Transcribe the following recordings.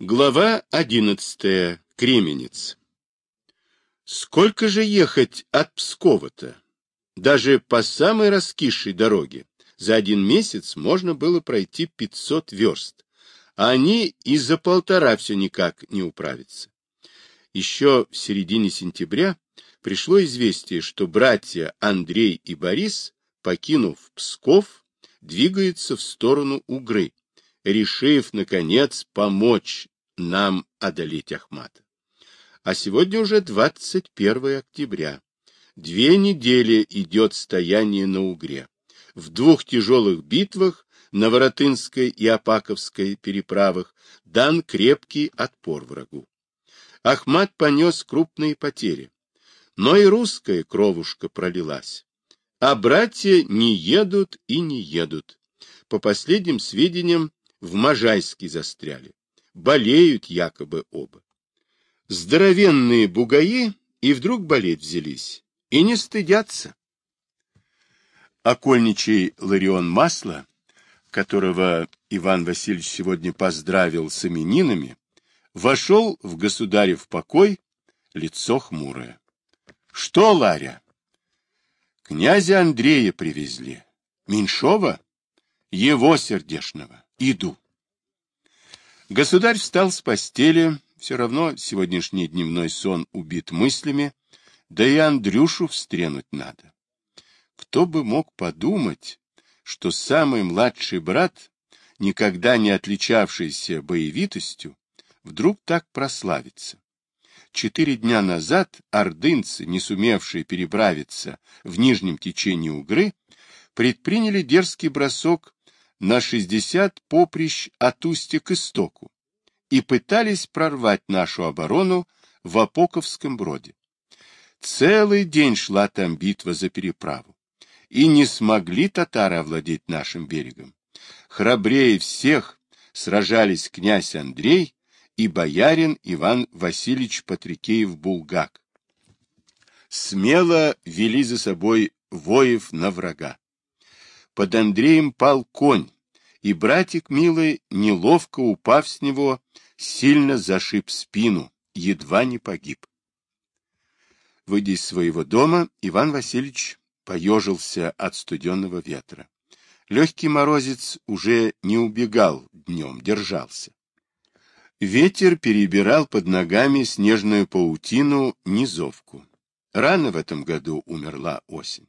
Глава одиннадцатая. Кременец. Сколько же ехать от Пскова-то? Даже по самой раскисшей дороге за один месяц можно было пройти 500 верст, а они и за полтора все никак не управятся. Еще в середине сентября пришло известие, что братья Андрей и Борис, покинув Псков, двигаются в сторону Угры, решив, наконец, помочь нам одолеть Ахмата. А сегодня уже 21 октября. Две недели идет стояние на Угре. В двух тяжелых битвах на Воротынской и Апаковской переправах дан крепкий отпор врагу. Ахмат понес крупные потери, но и русская кровушка пролилась. А братья не едут и не едут. По последним сведениям, в Можайске застряли. Болеют якобы оба. Здоровенные бугаи и вдруг болеть взялись. И не стыдятся. Окольничий Ларион Масло, которого Иван Васильевич сегодня поздравил с именинами, вошел в государев покой, лицо хмурое. — Что, Ларя? — Князя Андрея привезли. — Меньшова? — Его сердешного. Иду. Государь встал с постели, все равно сегодняшний дневной сон убит мыслями, да и Андрюшу встренуть надо. Кто бы мог подумать, что самый младший брат, никогда не отличавшийся боевитостью, вдруг так прославится. Четыре дня назад ордынцы, не сумевшие переправиться в нижнем течении Угры, предприняли дерзкий бросок на 60 поприщ от устья к истоку и пытались прорвать нашу оборону в Апоковском броде. Целый день шла там битва за переправу, и не смогли татары овладеть нашим берегом. Храбрее всех сражались князь Андрей и боярин Иван Васильевич Патрикеев-Булгак. Смело вели за собой воев на врага. Под Андреем пал конь, и братик милый, неловко упав с него, сильно зашиб спину, едва не погиб. Выйдя из своего дома, Иван Васильевич поежился от студенного ветра. Легкий морозец уже не убегал днем, держался. Ветер перебирал под ногами снежную паутину низовку. Рано в этом году умерла осень.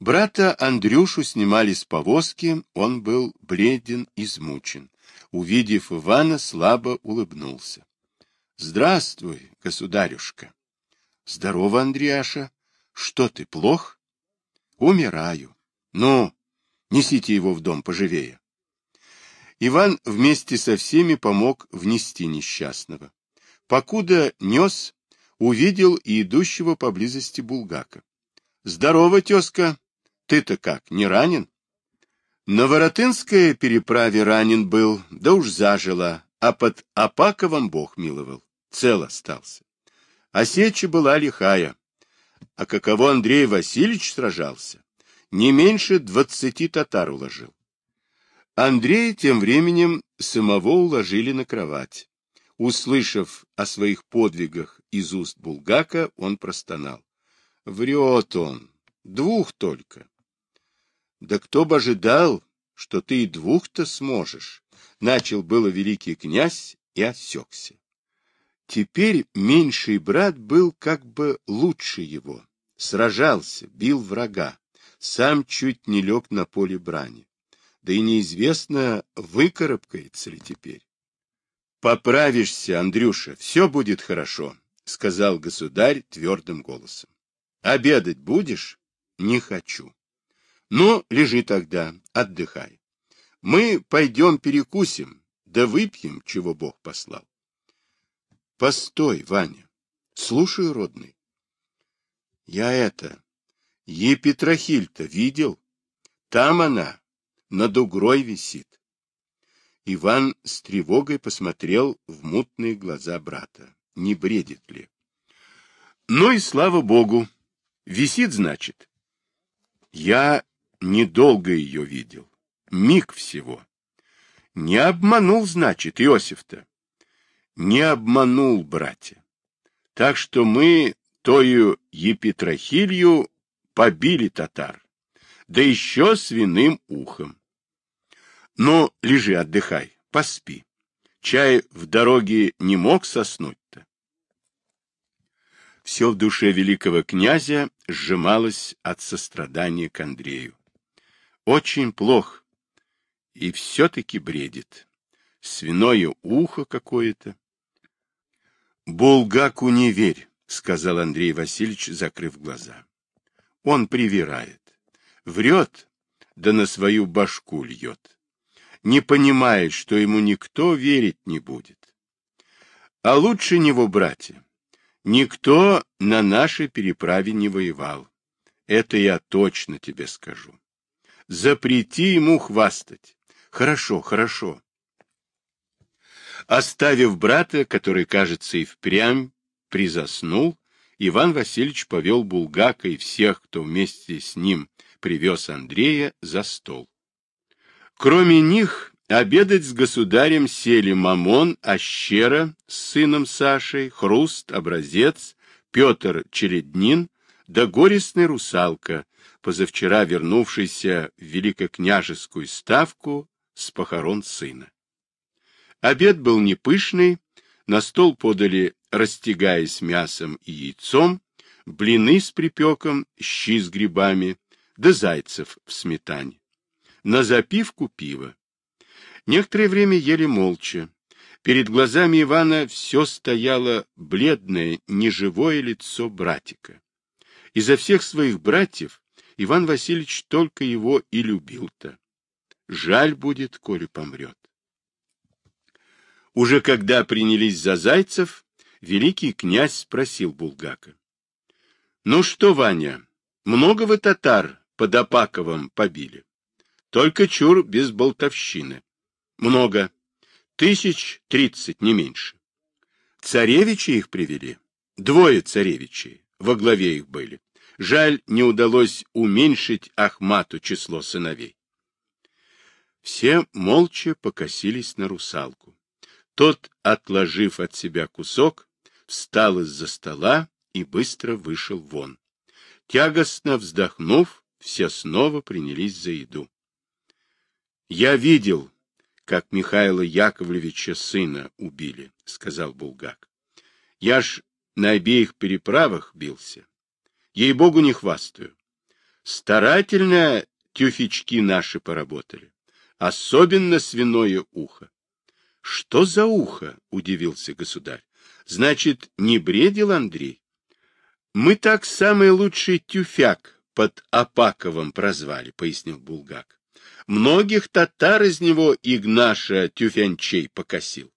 Брата Андрюшу снимали с повозки, он был бледен, измучен. Увидев Ивана, слабо улыбнулся. — Здравствуй, государюшка. — Здорово, Андреаша. Что ты, плох? — Умираю. Ну, несите его в дом поживее. Иван вместе со всеми помог внести несчастного. Покуда нес, увидел и идущего поблизости Булгака. — Здорово, тезка, ты-то как, не ранен? На Воротынской переправе ранен был, да уж зажило, а под Апаковым Бог миловал, цел остался. А была лихая. А каково Андрей Васильевич сражался, не меньше двадцати татар уложил. Андрея тем временем самого уложили на кровать. Услышав о своих подвигах из уст Булгака, он простонал. Врет он, двух только. Да кто бы ожидал, что ты и двух-то сможешь, начал было великий князь и осекся. Теперь меньший брат был как бы лучше его, сражался, бил врага, сам чуть не лег на поле брани. Да и неизвестно, выкарабкается ли теперь. Поправишься, Андрюша, все будет хорошо, сказал государь твердым голосом. Обедать будешь? Не хочу. Ну, лежи тогда, отдыхай. Мы пойдем перекусим, да выпьем, чего Бог послал. Постой, Ваня. Слушай, родный. Я это, Епетрахиль-то видел? Там она, над угрой висит. Иван с тревогой посмотрел в мутные глаза брата. Не бредит ли? Ну и слава богу. Висит, значит. Я недолго ее видел. Миг всего. Не обманул, значит, Иосиф-то. Не обманул, братья. Так что мы тою епитрахилью побили татар, да еще свиным ухом. Ну, лежи, отдыхай, поспи. Чай в дороге не мог соснуть-то. Все в душе великого князя сжималось от сострадания к Андрею. Очень плохо, и все-таки бредит. Свиное ухо какое-то. Булгаку не верь, сказал Андрей Васильевич, закрыв глаза. Он привирает. Врет, да на свою башку льет. Не понимает, что ему никто верить не будет. А лучше него, братья, никто на нашей переправе не воевал. Это я точно тебе скажу. Запрети ему хвастать. Хорошо, хорошо. Оставив брата, который, кажется, и впрямь призаснул, Иван Васильевич повел Булгака и всех, кто вместе с ним привез Андрея, за стол. Кроме них, обедать с государем сели Мамон, Ащера с сыном Сашей, Хруст, Образец, Петр Череднин, да горестная русалка, позавчера вернувшийся в великокняжескую ставку с похорон сына. Обед был не пышный, на стол подали, растягаясь мясом и яйцом, блины с припеком, щи с грибами, да зайцев в сметане. На запивку пиво. Некоторое время ели молча. Перед глазами Ивана все стояло бледное, неживое лицо братика. Изо всех своих братьев Иван Васильевич только его и любил-то. Жаль будет, коли помрет. Уже когда принялись за Зайцев, великий князь спросил Булгака. — Ну что, Ваня, много вы татар под Апаковым побили? Только чур без болтовщины. Много. Тысяч тридцать, не меньше. Царевичи их привели. Двое царевичей во главе их были. Жаль, не удалось уменьшить Ахмату число сыновей. Все молча покосились на русалку. Тот, отложив от себя кусок, встал из-за стола и быстро вышел вон. Тягостно вздохнув, все снова принялись за еду. Я видел, как Михаила Яковлевича сына убили, сказал Булгак. Я ж на обеих переправах бился. Ей-богу, не хвастаю. Старательно тюфячки наши поработали. Особенно свиное ухо. — Что за ухо? — удивился государь. — Значит, не бредил Андрей? — Мы так самый лучший тюфяк под Апаковым прозвали, — пояснил Булгак. — Многих татар из него Игнаша Тюфянчей покосил.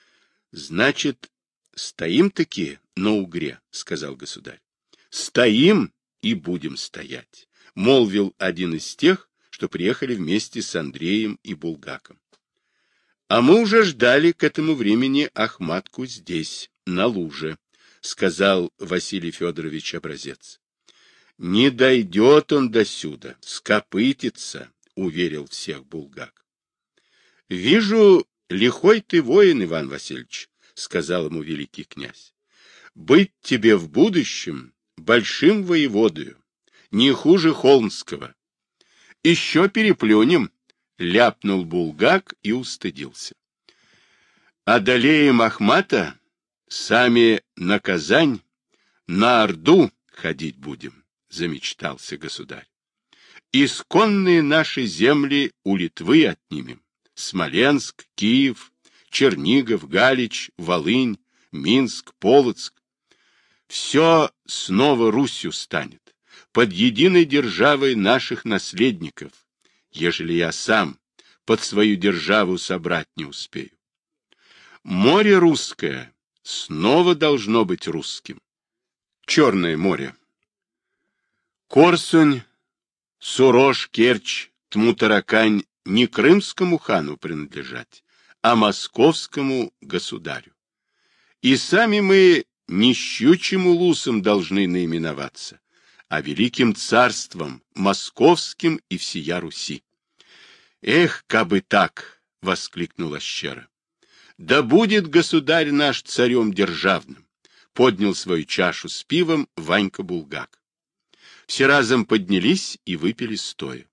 — Значит, стоим-таки на угре, — сказал государь. Стоим и будем стоять, — молвил один из тех, что приехали вместе с Андреем и Булгаком. А мы уже ждали к этому времени Ахматку здесь, на луже, — сказал Василий Федорович Образец. — Не дойдет он до сюда, скопытится, — уверил всех Булгак. — Вижу, лихой ты воин, Иван Васильевич, — сказал ему великий князь. — Быть тебе в будущем большим воеводою, не хуже Холмского. Еще переплюнем, ляпнул Булгак и устыдился. Одолеем Ахмата, сами на Казань, на Орду ходить будем, замечтался государь. Исконные наши земли у Литвы отнимем. Смоленск, Киев, Чернигов, Галич, Волынь, Минск, Полоцк, все снова Русью станет, под единой державой наших наследников, ежели я сам под свою державу собрать не успею. Море русское снова должно быть русским. Черное море. Корсунь, Сурож, Керчь, Тмутаракань не крымскому хану принадлежать, а московскому государю. И сами мы не щучьим улусом должны наименоваться, а великим царством, московским и всея Руси. Эх, кабы так, — воскликнула Щера. Да будет государь наш царем державным! Поднял свою чашу с пивом Ванька Булгак. Все разом поднялись и выпили стоя.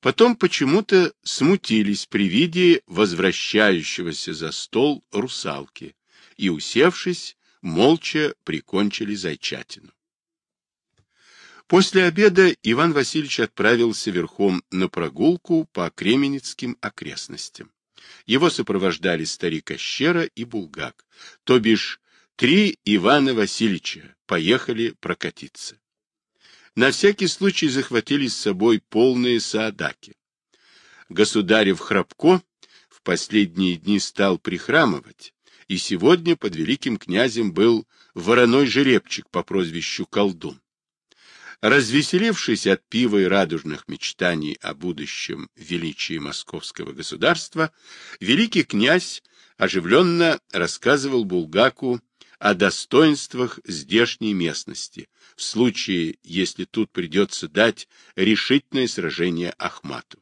Потом почему-то смутились при виде возвращающегося за стол русалки и, усевшись, молча прикончили зайчатину. После обеда Иван Васильевич отправился верхом на прогулку по Кременецким окрестностям. Его сопровождали старик Ощера и Булгак, то бишь три Ивана Васильевича поехали прокатиться. На всякий случай захватили с собой полные саадаки. Государев Храбко в последние дни стал прихрамывать, и сегодня под великим князем был вороной жеребчик по прозвищу Колдун. Развеселившись от пива и радужных мечтаний о будущем величии московского государства, великий князь оживленно рассказывал Булгаку о достоинствах здешней местности, в случае, если тут придется дать решительное сражение Ахмату.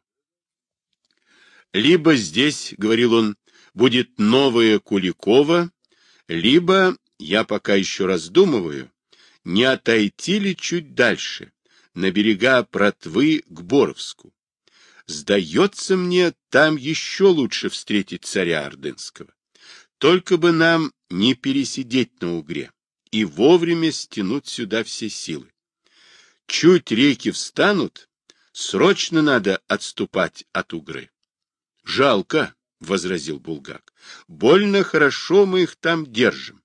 Либо здесь, — говорил он, — будет новая Куликова, либо, я пока еще раздумываю, не отойти ли чуть дальше, на берега Протвы к Боровску. Сдается мне, там еще лучше встретить царя Ордынского. Только бы нам не пересидеть на Угре и вовремя стянуть сюда все силы. Чуть реки встанут, срочно надо отступать от Угры. — Жалко, — возразил Булгак, — больно хорошо мы их там держим.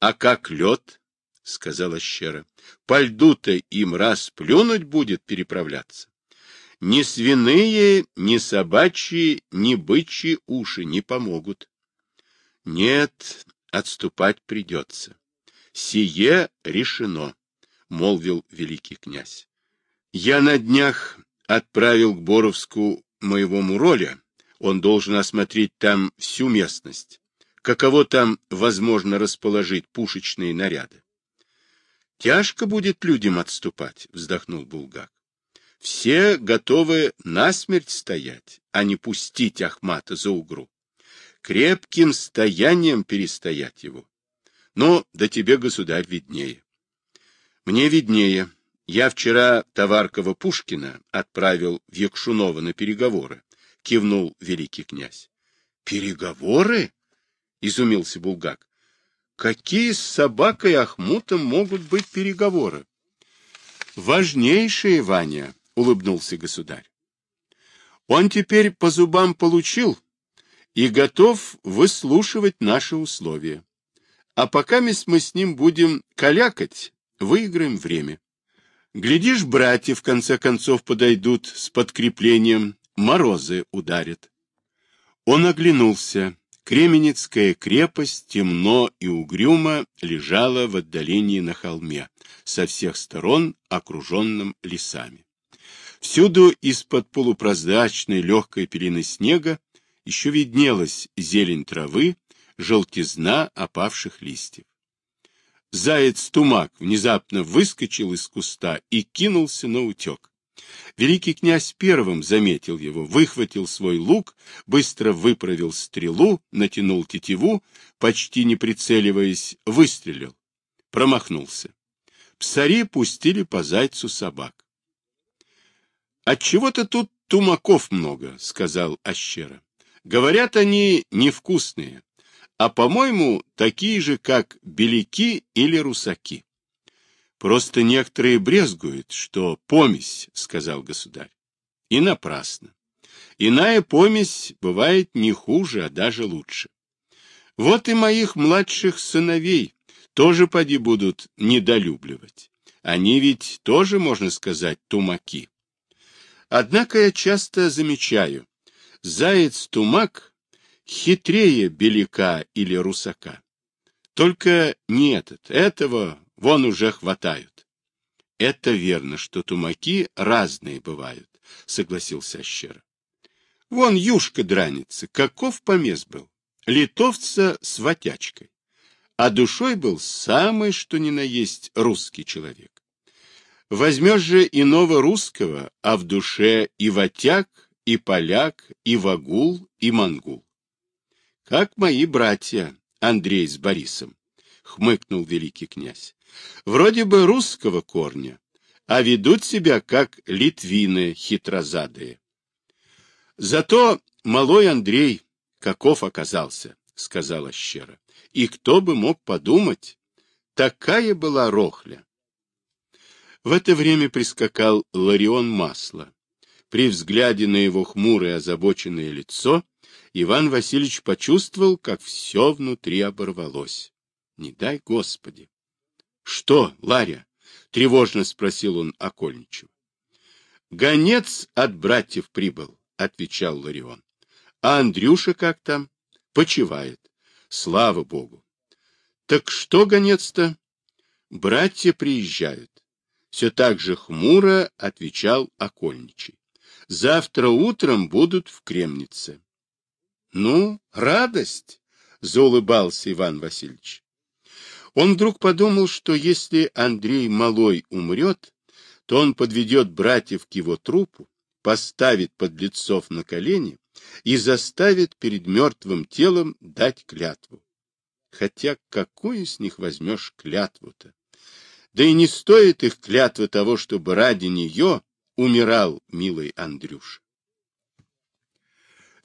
А как лед? — сказала Щера. — По льду-то им раз плюнуть будет переправляться. Ни свиные, ни собачьи, ни бычьи уши не помогут. Нет, отступать придется. Сие решено, — молвил великий князь. Я на днях отправил к Боровску моего Муроля. Он должен осмотреть там всю местность. Каково там возможно расположить пушечные наряды. Тяжко будет людям отступать, вздохнул Булгак. Все готовы насмерть стоять, а не пустить Ахмата за угру. Крепким стоянием перестоять его. Но да тебе, государь, виднее. Мне виднее. Я вчера Товаркова-Пушкина отправил в Якшунова на переговоры, кивнул великий князь. Переговоры? Изумился Булгак. Какие с собакой Ахмутом могут быть переговоры? Важнейшие, Ваня, улыбнулся государь. Он теперь по зубам получил и готов выслушивать наши условия. А пока мы с ним будем калякать, выиграем время. Глядишь, братья в конце концов подойдут с подкреплением, морозы ударят. Он оглянулся. Кременецкая крепость темно и угрюмо лежала в отдалении на холме, со всех сторон окруженном лесами. Всюду из-под полупрозрачной легкой пелены снега еще виднелась зелень травы, желтизна опавших листьев. Заяц-тумак внезапно выскочил из куста и кинулся на утек. Великий князь первым заметил его, выхватил свой лук, быстро выправил стрелу, натянул тетиву, почти не прицеливаясь, выстрелил. Промахнулся. Псари пустили по зайцу собак. «Отчего-то тут тумаков много», — сказал Ащера. «Говорят, они невкусные, а, по-моему, такие же, как беляки или русаки». Просто некоторые брезгуют, что помесь, — сказал государь. И напрасно. Иная помесь бывает не хуже, а даже лучше. Вот и моих младших сыновей тоже поди будут недолюбливать. Они ведь тоже, можно сказать, тумаки. Однако я часто замечаю, заяц-тумак хитрее беляка или русака. Только не этот, этого Вон уже хватают. — Это верно, что тумаки разные бывают, — согласился Ащера. — Вон юшка дранится, каков помес был. Литовца с ватячкой. А душой был самый, что ни на есть, русский человек. Возьмешь же иного русского, а в душе и ватяк, и поляк, и вагул, и монгул. Как мои братья Андрей с Борисом, хмыкнул великий князь. Вроде бы русского корня, а ведут себя как литвины хитрозадые. Зато малой Андрей каков оказался, сказала Щера. И кто бы мог подумать, такая была рохля. В это время прискакал Ларион Масло. При взгляде на его хмурое озабоченное лицо Иван Васильевич почувствовал, как все внутри оборвалось. Не дай Господи! — Что, Ларя? — тревожно спросил он Окольничева. — Гонец от братьев прибыл, — отвечал Ларион. — А Андрюша как там? Почивает. Слава Богу. — Так что гонец-то? — Братья приезжают. Все так же хмуро отвечал Окольничий. Завтра утром будут в Кремнице. Ну, радость, заулыбался Иван Васильевич. Он вдруг подумал, что если Андрей Малой умрет, то он подведет братьев к его трупу, поставит подлецов на колени и заставит перед мертвым телом дать клятву. Хотя какую с них возьмешь клятву-то? Да и не стоит их клятва того, чтобы ради нее умирал милый Андрюша.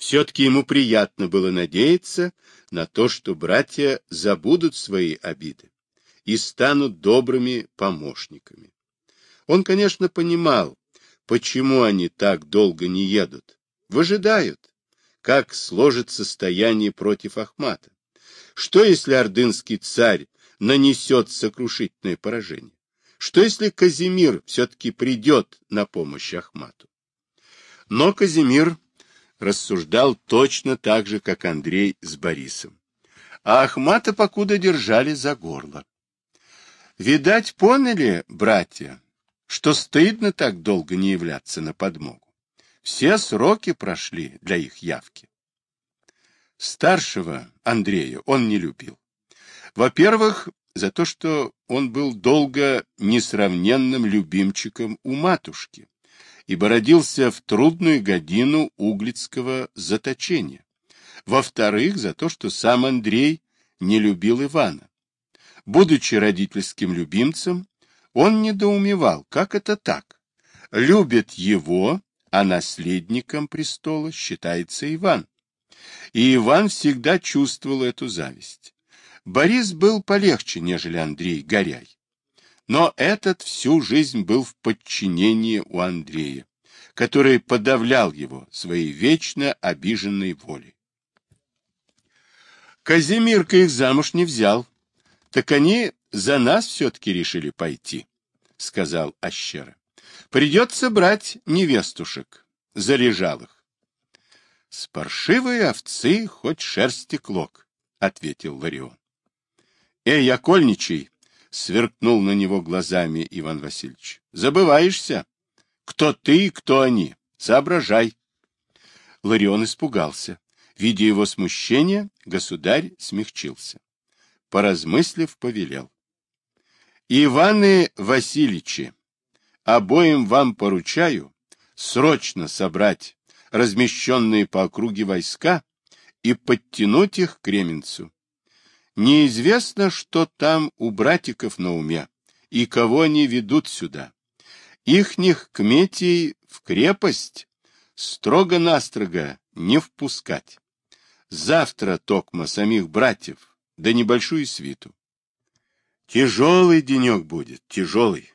Все-таки ему приятно было надеяться на то, что братья забудут свои обиды и станут добрыми помощниками. Он, конечно, понимал, почему они так долго не едут, выжидают, как сложит состояние против Ахмата. Что, если ордынский царь нанесет сокрушительное поражение? Что если Казимир все-таки придет на помощь Ахмату? Но Казимир рассуждал точно так же, как Андрей с Борисом. А Ахмата покуда держали за горло. Видать, поняли, братья, что стыдно так долго не являться на подмогу. Все сроки прошли для их явки. Старшего Андрея он не любил. Во-первых, за то, что он был долго несравненным любимчиком у матушки, ибо родился в трудную годину углицкого заточения. Во-вторых, за то, что сам Андрей не любил Ивана. Будучи родительским любимцем, он недоумевал, как это так. Любит его, а наследником престола считается Иван. И Иван всегда чувствовал эту зависть. Борис был полегче, нежели Андрей Горяй. Но этот всю жизнь был в подчинении у Андрея, который подавлял его своей вечно обиженной волей. Казимирка их замуж не взял, так они за нас все-таки решили пойти, — сказал Ащера. Придется брать невестушек, заряжалых. — С паршивой овцы хоть шерсти клок, — ответил Ларион. — Эй, окольничий! — сверкнул на него глазами Иван Васильевич. — Забываешься? Кто ты кто они? Соображай. Ларион испугался. Видя его смущение, государь смягчился. Поразмыслив, повелел. — Иваны Васильевичи, обоим вам поручаю срочно собрать размещенные по округе войска и подтянуть их к Кременцу. Неизвестно, что там у братиков на уме и кого они ведут сюда. Ихних кметей в крепость строго-настрого не впускать. Завтра, токма, самих братьев, да небольшую свиту. Тяжелый денек будет, тяжелый.